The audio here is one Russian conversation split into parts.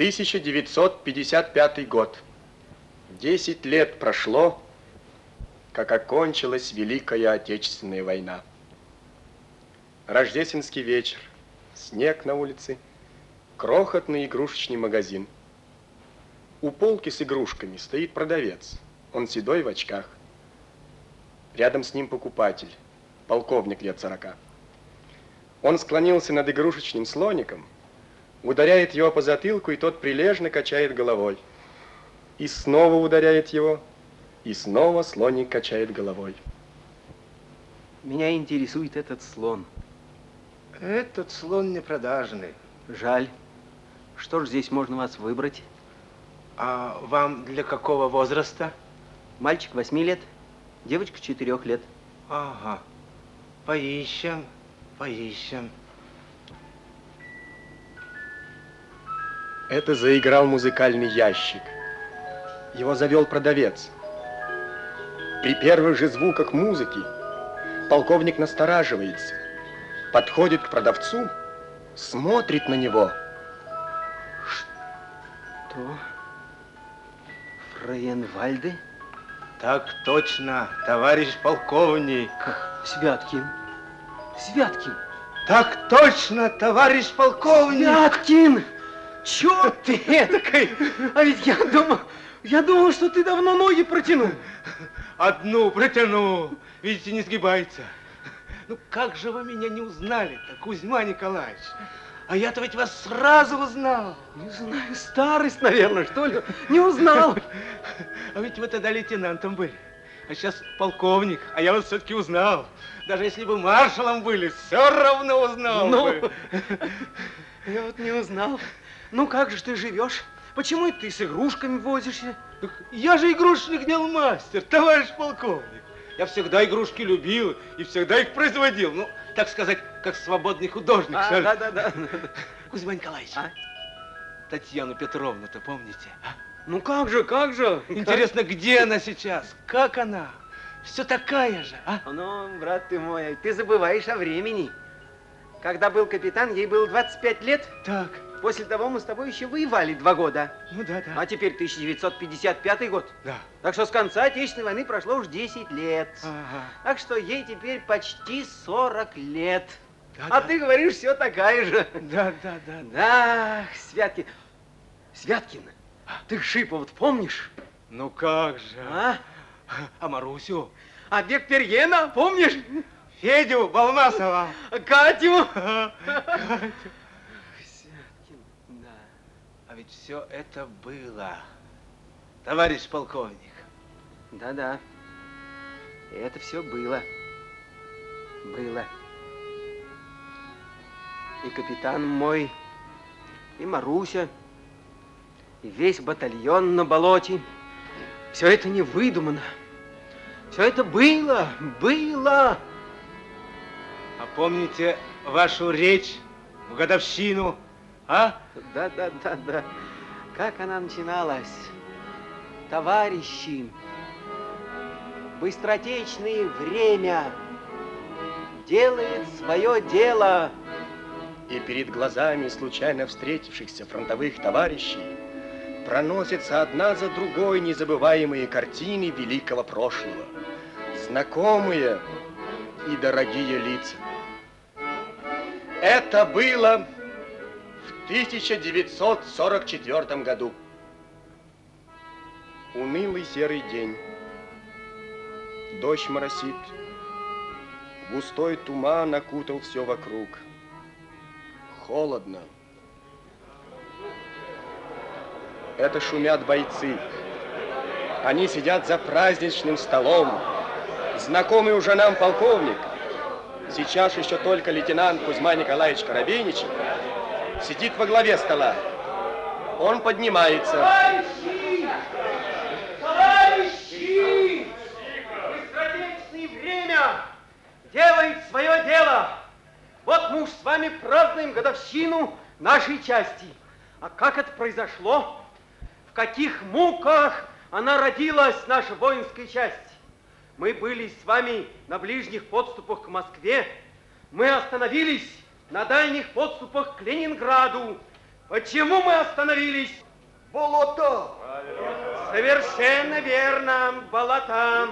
1955 год. Десять лет прошло, как окончилась Великая Отечественная война. Рождественский вечер, снег на улице, крохотный игрушечный магазин. У полки с игрушками стоит продавец. Он седой в очках. Рядом с ним покупатель, полковник лет сорока. Он склонился над игрушечным слоником, ударяет его по затылку, и тот прилежно качает головой. И снова ударяет его, и снова слоник качает головой. Меня интересует этот слон. Этот слон не продажный. Жаль. Что ж здесь можно вас выбрать? А вам для какого возраста? Мальчик 8 лет, девочка 4 лет. Ага. Поищем, поищем. Это заиграл музыкальный ящик. Его завел продавец. При первых же звуках музыки полковник настораживается, подходит к продавцу, смотрит на него. Что? Фрейенвальды? Так точно, товарищ полковник. Святкин. Святкин. Так точно, товарищ полковник. Святкин! Чё ты этакой? А ведь я думал, я думал, что ты давно ноги протянул. Одну протяну, видите, не сгибается. Ну как же вы меня не узнали-то, Кузьма Николаевич? А я-то ведь вас сразу узнал. Не знаю, старость, наверное, что ли. Не узнал. А ведь вы тогда лейтенантом были. А сейчас полковник, а я вас все-таки узнал. Даже если бы маршалом были, все равно узнал Ну, бы. я вот не узнал. Ну как же ты живешь? Почему ты с игрушками возишься? Так Я же игрушечных дел мастер, товарищ полковник. Я всегда игрушки любил и всегда их производил. Ну, так сказать, как свободный художник. ли. да, да, да. Кузьма Николаевич, А? Татьяну Петровну-то помните? а? Ну как же, как же? Интересно, где она сейчас? Как она? Все такая же, а? Как? Ну, брат ты мой, ты забываешь о времени. Когда был капитан, ей было 25 лет. Так, После того мы с тобой еще воевали два года. ну да, да. А теперь 1955 год. Да. Так что с конца Отечественной войны прошло уж 10 лет. Ага. Так что ей теперь почти 40 лет. Да, а да. ты говоришь, все такая же. Да, да, да. Да, Святкин. Святкин, ты Шипова помнишь? Ну как же. А? А Марусю? А Бек Перьена, помнишь? Федю Балмасова? Катю? А ведь все это было, товарищ полковник. Да-да. Это все было. Было. И капитан мой, и Маруся, и весь батальон на болоте. Все это не выдумано. Все это было, было. А помните вашу речь в годовщину, а? Да-да-да-да. Как она начиналась? Товарищи, быстротечное время делает свое дело. И перед глазами случайно встретившихся фронтовых товарищей проносятся одна за другой незабываемые картины великого прошлого. Знакомые и дорогие лица. Это было 1944 году. Унылый серый день. Дождь моросит. Густой туман окутал все вокруг. Холодно. Это шумят бойцы. Они сидят за праздничным столом. Знакомый уже нам полковник, сейчас еще только лейтенант Кузьма Николаевич Коробейничев, сидит во главе стола. Он поднимается. Товарищи! Товарищи! Быстротечное время делает свое дело. Вот мы уж с вами празднуем годовщину нашей части. А как это произошло? В каких муках она родилась, наша воинская часть? Мы были с вами на ближних подступах к Москве. Мы остановились на дальних подступах к Ленинграду. Почему мы остановились? Болото! Совершенно верно, болота.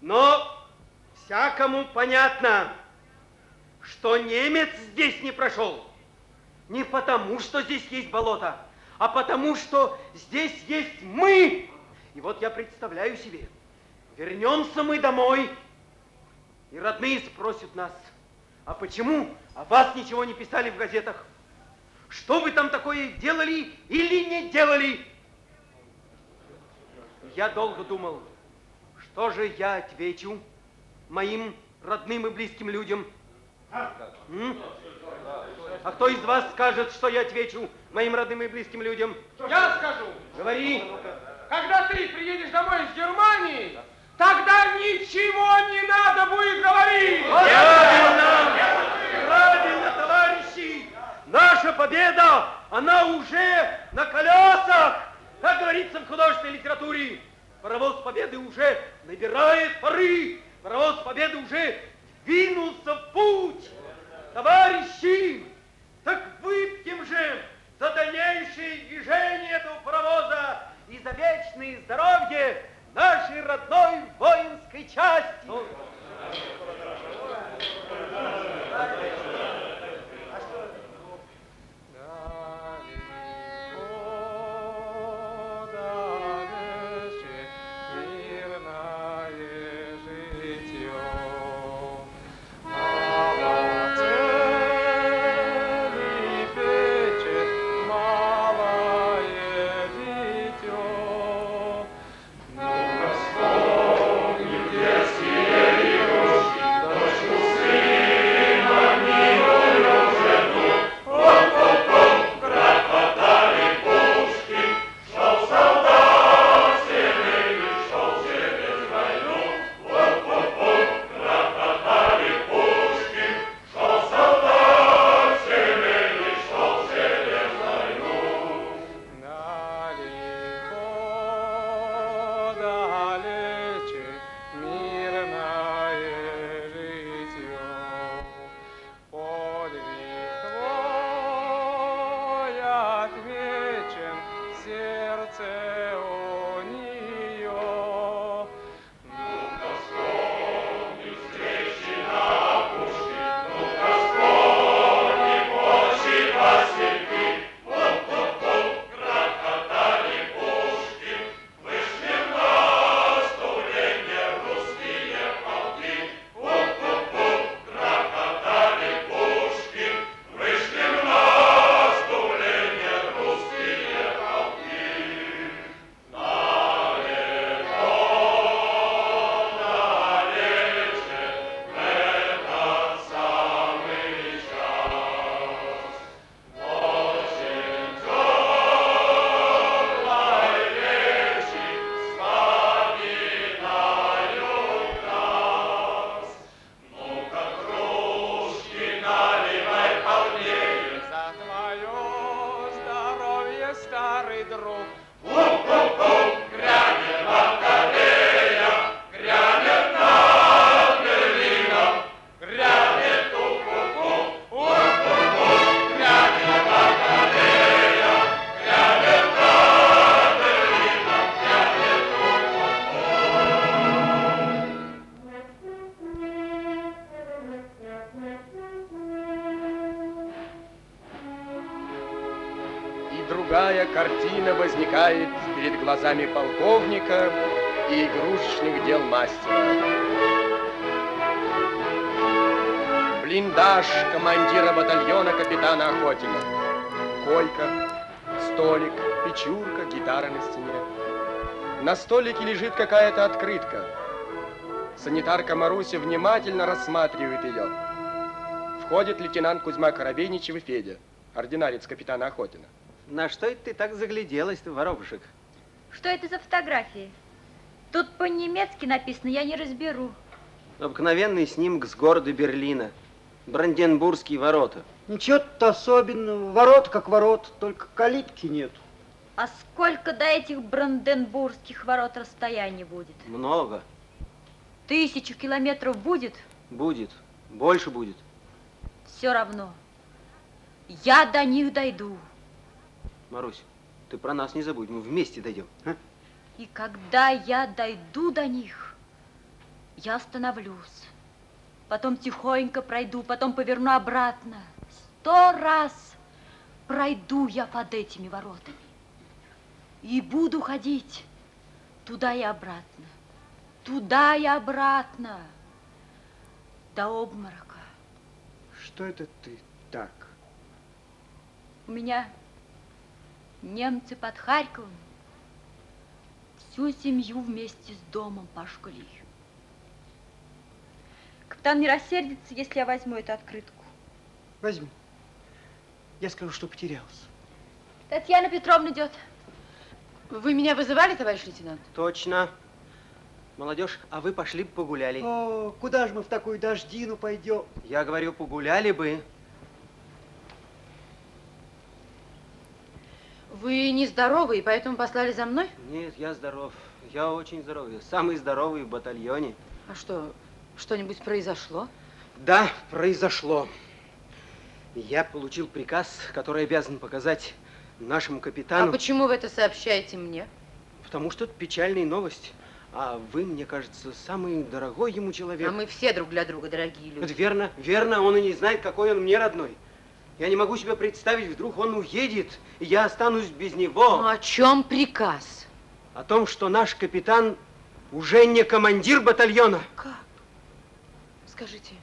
Но всякому понятно, что немец здесь не прошел. Не потому, что здесь есть болото, а потому, что здесь есть мы. И вот я представляю себе, вернемся мы домой, и родные спросят нас, а почему о вас ничего не писали в газетах? Что вы там такое делали или не делали? Я долго думал, что же я отвечу моим родным и близким людям. М? А кто из вас скажет, что я отвечу моим родным и близким людям? Я скажу, Говори. когда ты приедешь домой из Германии, тогда ничего не надо будет говорить. Правильно! Правильно, товарищи! Наша победа, она уже на колесах! Как говорится в художественной литературе, паровоз победы уже набирает пары, паровоз победы уже двинулся в путь. Товарищи, так выпьем же за дальнейшее движение этого паровоза и за вечное здоровье нашей родной воинской части. Полковника и игрушечных дел мастера. Блиндаж командира батальона капитана Охотина. Койка, столик, печурка, гитара на стене. На столике лежит какая-то открытка. Санитарка Маруся внимательно рассматривает ее. Входит лейтенант Кузьма Коробейничев и Федя, ординарец капитана Охотина. На что это ты так загляделась, ты, воробушек? Что это за фотографии? Тут по-немецки написано, я не разберу. Обыкновенный снимок с города Берлина. Бранденбургские ворота. Ничего-то особенного. Ворот как ворот, только калитки нет. А сколько до этих бранденбургских ворот расстояние будет? Много. Тысячу километров будет? Будет. Больше будет. Все равно. Я до них дойду. Марусь, ты про нас не забудь, мы вместе дойдем. а? И когда я дойду до них, я остановлюсь. Потом тихонько пройду, потом поверну обратно. Сто раз пройду я под этими воротами. И буду ходить туда и обратно, туда и обратно, до обморока. Что это ты так? У меня немцы под Харьковом всю семью вместе с домом пошкали. Капитан не рассердится, если я возьму эту открытку. Возьми. Я скажу, что потерялся. Татьяна Петровна идет. Вы меня вызывали, товарищ лейтенант? Точно. Молодежь, а вы пошли бы погуляли. О, куда же мы в такую дождину пойдем? Я говорю, погуляли бы. Вы нездоровы, и поэтому послали за мной? Нет, я здоров. Я очень здоровый. Самый здоровый в батальоне. А что, что-нибудь произошло? Да, произошло. Я получил приказ, который обязан показать нашему капитану. А почему вы это сообщаете мне? Потому что это печальная новость. А вы, мне кажется, самый дорогой ему человек. А мы все друг для друга дорогие Это люди. верно, верно, он и не знает, какой он мне родной. Я не могу себе представить, вдруг он уедет, и я останусь без него. Ну, о чем приказ? О том, что наш капитан уже не командир батальона. Как? Скажите,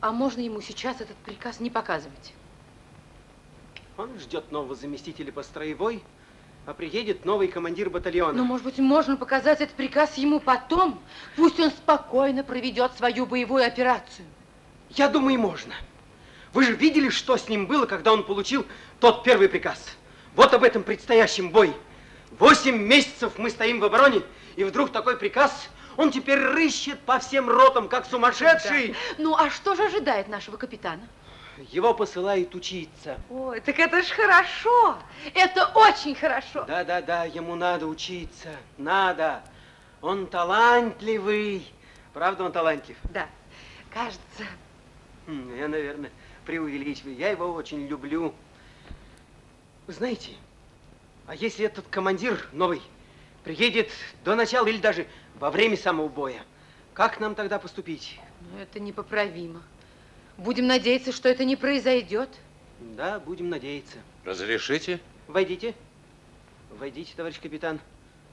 а можно ему сейчас этот приказ не показывать? Он ждет нового заместителя по строевой, а приедет новый командир батальона. Ну, может быть, можно показать этот приказ ему потом? Пусть он спокойно проведет свою боевую операцию. Я думаю, можно. Вы же видели, что с ним было, когда он получил тот первый приказ? Вот об этом предстоящем бой. Восемь месяцев мы стоим в обороне, и вдруг такой приказ, он теперь рыщет по всем ротам, как сумасшедший. Ну, а что же ожидает нашего капитана? Его посылают учиться. Ой, так это ж хорошо. Это очень хорошо. Да-да-да, ему надо учиться, надо. Он талантливый. Правда, он талантлив? Да, кажется. Я, наверное, преувеличиваю. Я его очень люблю. Вы знаете, а если этот командир новый приедет до начала или даже во время самого боя, как нам тогда поступить? Ну, это непоправимо. Будем надеяться, что это не произойдет. Да, будем надеяться. Разрешите? Войдите. Войдите, товарищ капитан.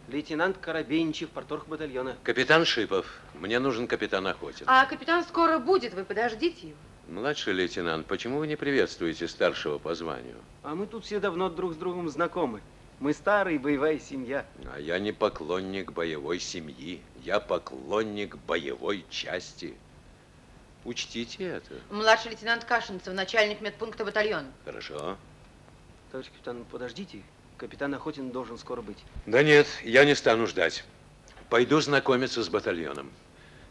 Лейтенант Коробейничев, порторг батальона. Капитан Шипов, мне нужен капитан Охотин. А капитан скоро будет, вы подождите его. Младший лейтенант, почему вы не приветствуете старшего по званию? А мы тут все давно друг с другом знакомы. Мы старая боевая семья. А я не поклонник боевой семьи, я поклонник боевой части. Учтите это. Младший лейтенант Кашинцев, начальник медпункта батальона. Хорошо? Товарищ капитан, подождите. Капитан Охотин должен скоро быть. Да нет, я не стану ждать. Пойду знакомиться с батальоном.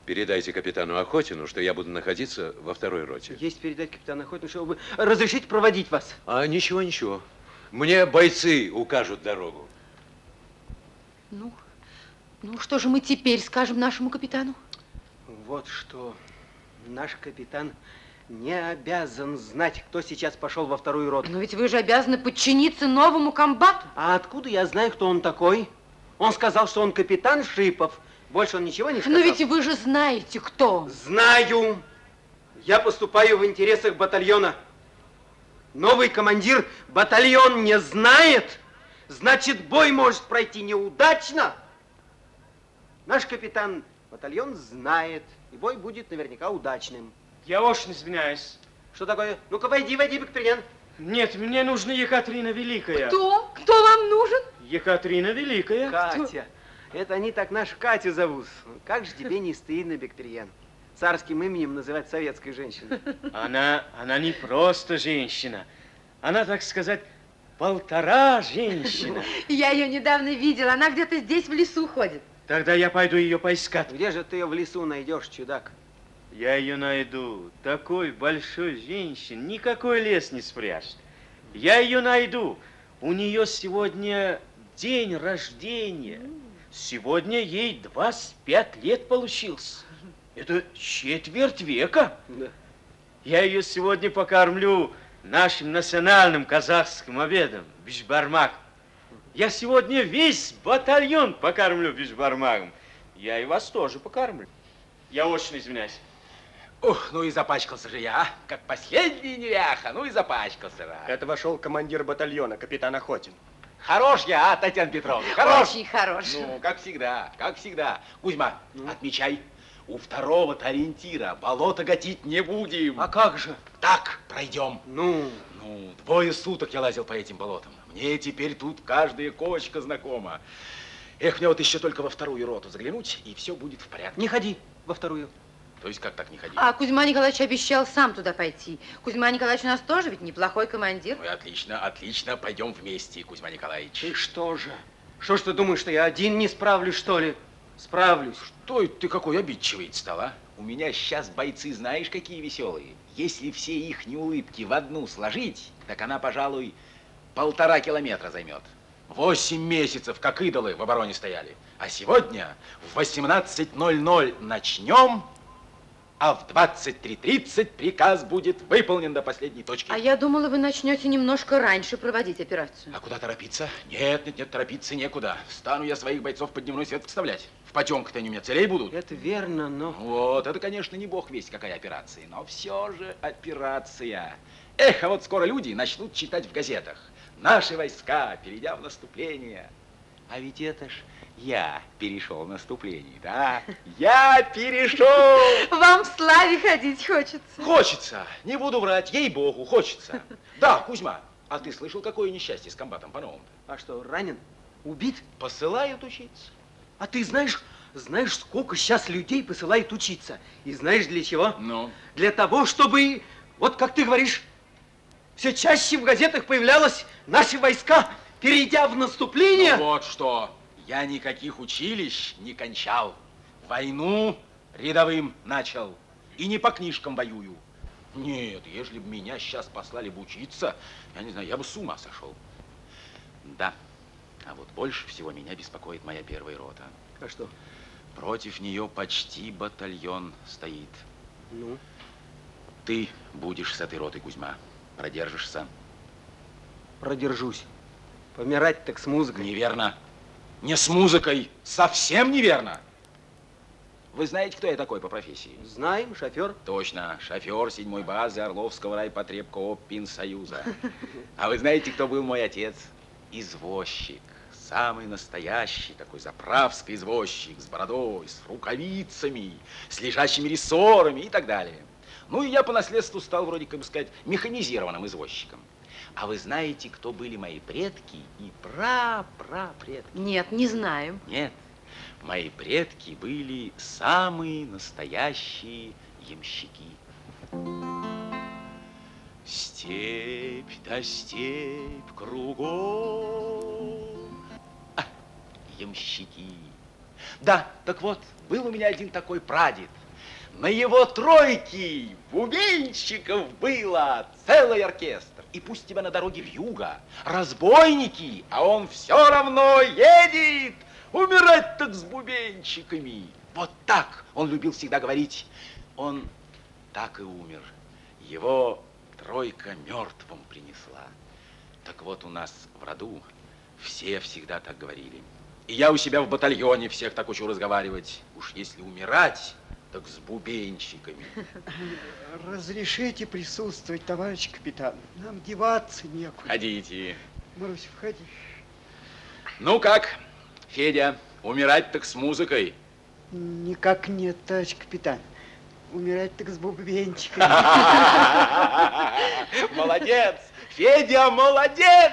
Передайте капитану Охотину, что я буду находиться во второй роте. Есть передать капитану Охотину, чтобы разрешить проводить вас. А ничего, ничего. Мне бойцы укажут дорогу. Ну, ну что же мы теперь скажем нашему капитану? Вот что. Наш капитан не обязан знать, кто сейчас пошел во вторую роту. Но ведь вы же обязаны подчиниться новому комбату. А откуда я знаю, кто он такой? Он сказал, что он капитан Шипов. Больше он ничего не сказал. Но ведь вы же знаете, кто он. Знаю. Я поступаю в интересах батальона. Новый командир батальон не знает. Значит, бой может пройти неудачно. Наш капитан батальон знает. И бой будет наверняка удачным. Я очень извиняюсь. Что такое? Ну-ка, войди, войди, Бектрен. Нет, мне нужна Екатерина Великая. Кто? Кто вам нужен? Екатерина Великая. Катя. Это они так нашу Катю зовут. Как же тебе не стыдно, Бектриян? Царским именем называть советской женщиной. Она, она не просто женщина. Она, так сказать, полтора женщина. Я ее недавно видела. Она где-то здесь в лесу ходит. Тогда я пойду ее поискать. Где же ты ее в лесу найдешь, чудак? Я ее найду. Такой большой женщин никакой лес не спрячет. Я ее найду. У нее сегодня день рождения. Сегодня ей 25 лет получился. Это четверть века. Да. Я ее сегодня покормлю нашим национальным казахским обедом, бишбармак. Я сегодня весь батальон покормлю бишбармаком. Я и вас тоже покормлю. Я очень извиняюсь. Ух, ну и запачкался же я, а? Как последний неряха, ну и запачкался. Да. Это вошел командир батальона, капитан Охотин. Хорош я, а, Татьяна Петровна, хорош. Очень хорош. Ну, как всегда, как всегда. Кузьма, отмечай, у второго-то ориентира болото гатить не будем. А как же? Так, пройдем. Ну, Ну, двое суток я лазил по этим болотам. Мне теперь тут каждая кочка знакома. Эх, мне вот еще только во вторую роту заглянуть, и все будет в порядке. не ходи во вторую. То есть как так не ходи? А Кузьма Николаевич обещал сам туда пойти. Кузьма Николаевич у нас тоже ведь неплохой командир. Ну и отлично, отлично, пойдем вместе, Кузьма Николаевич. И что же? Что ж ты думаешь, что я один не справлюсь, что ли? Справлюсь. Что это ты какой обидчивый стал, а? У меня сейчас бойцы знаешь какие веселые. Если все их улыбки в одну сложить, так она, пожалуй, полтора километра займет. Восемь месяцев, как идолы, в обороне стояли. А сегодня в 18.00 начнем, а в 23.30 приказ будет выполнен до последней точки. А я думала, вы начнете немножко раньше проводить операцию. А куда торопиться? Нет, нет, нет, торопиться некуда. Стану я своих бойцов под дневной свет вставлять. В потемках-то они у меня целей будут. Это верно, но... Вот, это, конечно, не бог весть какая операция, но все же операция. Эх, а вот скоро люди начнут читать в газетах. Наши войска, перейдя в наступление. А ведь это ж я перешел в наступление, да? Я перешел! Вам в славе ходить хочется. Хочется, не буду врать, ей-богу, хочется. Да, Кузьма, а ты слышал, какое несчастье с комбатом по-новому? А что, ранен? Убит? Посылают учиться. А ты знаешь, знаешь, сколько сейчас людей посылают учиться? И знаешь для чего? Ну? Для того, чтобы, вот как ты говоришь, все чаще в газетах появлялось наши войска, перейдя в наступление. Ну вот что, я никаких училищ не кончал. Войну рядовым начал. И не по книжкам воюю. Нет, ежели бы меня сейчас послали бы учиться, я не знаю, я бы с ума сошел. Да, а вот больше всего меня беспокоит моя первая рота. А что? Против нее почти батальон стоит. Ну? Ты будешь с этой ротой, Кузьма. Продержишься. Продержусь. Помирать так с музыкой. Неверно. Не с музыкой. Совсем неверно. Вы знаете, кто я такой по профессии? Знаем, шофер. Точно, шофер седьмой базы Орловского райпотребкоо Пинсоюза. А вы знаете, кто был мой отец? Извозчик. Самый настоящий такой заправский извозчик с бородой, с рукавицами, с лежащими рессорами и так далее. Ну и я по наследству стал, вроде как бы сказать, механизированным извозчиком. А вы знаете, кто были мои предки и пра-пра-предки? Нет, не знаем. Нет, мои предки были самые настоящие ямщики. Степь да степь кругом. А, ямщики. Да, так вот, был у меня один такой прадед. На его тройке бубенщиков было целый оркестр. И пусть тебя на дороге вьюга, разбойники, а он все равно едет. Умирать так с бубенчиками. Вот так он любил всегда говорить. Он так и умер. Его тройка мертвым принесла. Так вот у нас в роду все всегда так говорили. И я у себя в батальоне всех так учу разговаривать. Уж если умирать, так с бубенчиками. Разрешите присутствовать, товарищ капитан. Нам деваться некуда. Ходите. Марусь, входи. Ну как, Федя, умирать так с музыкой? Никак нет, товарищ капитан. Умирать так с бубенчиком. Молодец! Федя, молодец!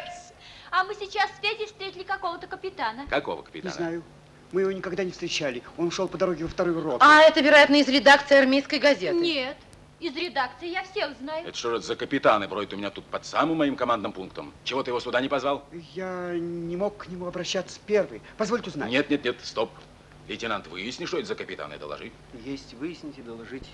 А мы сейчас с Федей встретили какого-то капитана. Какого Не капитана? знаю. Мы его никогда не встречали. Он шел по дороге во вторую роту. А это, вероятно, из редакции армейской газеты. Нет, из редакции я всех знаю. Это что это за капитаны бродят у меня тут под самым моим командным пунктом? Чего ты его сюда не позвал? Я не мог к нему обращаться первый. Позвольте узнать. Нет, нет, нет, стоп. Лейтенант, выясни, что это за капитаны, доложи. Есть выяснить и доложить.